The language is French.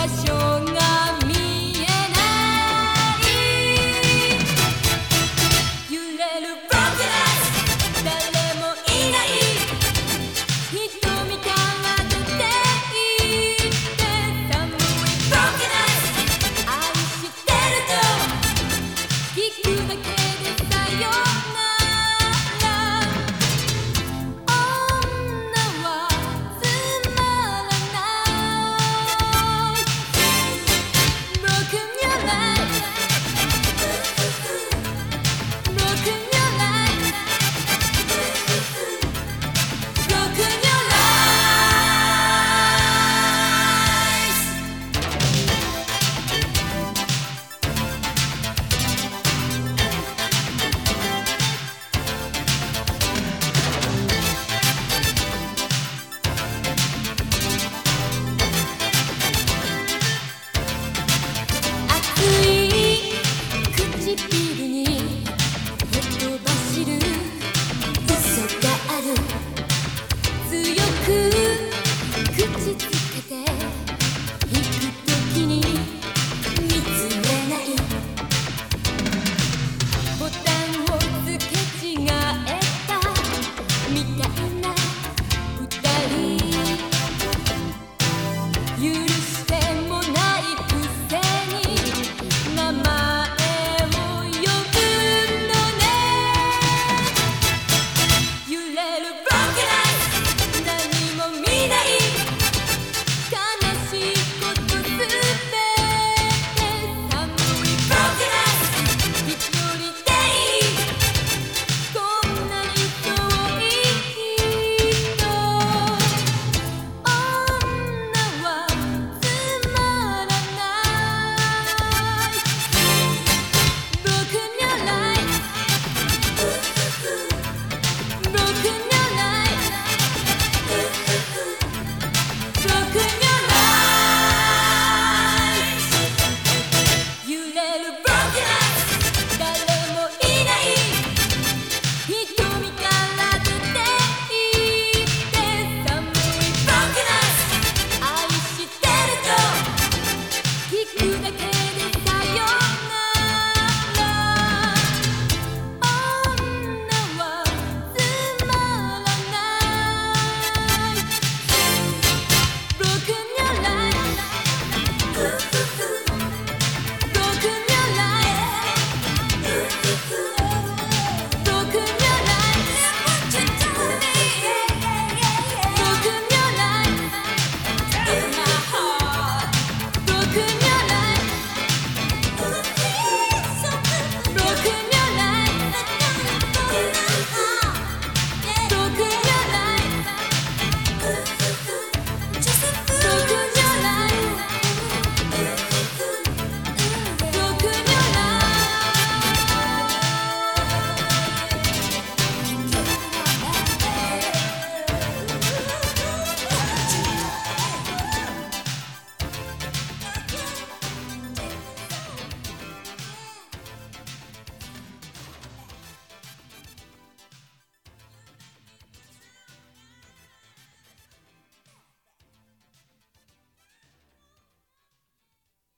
passion.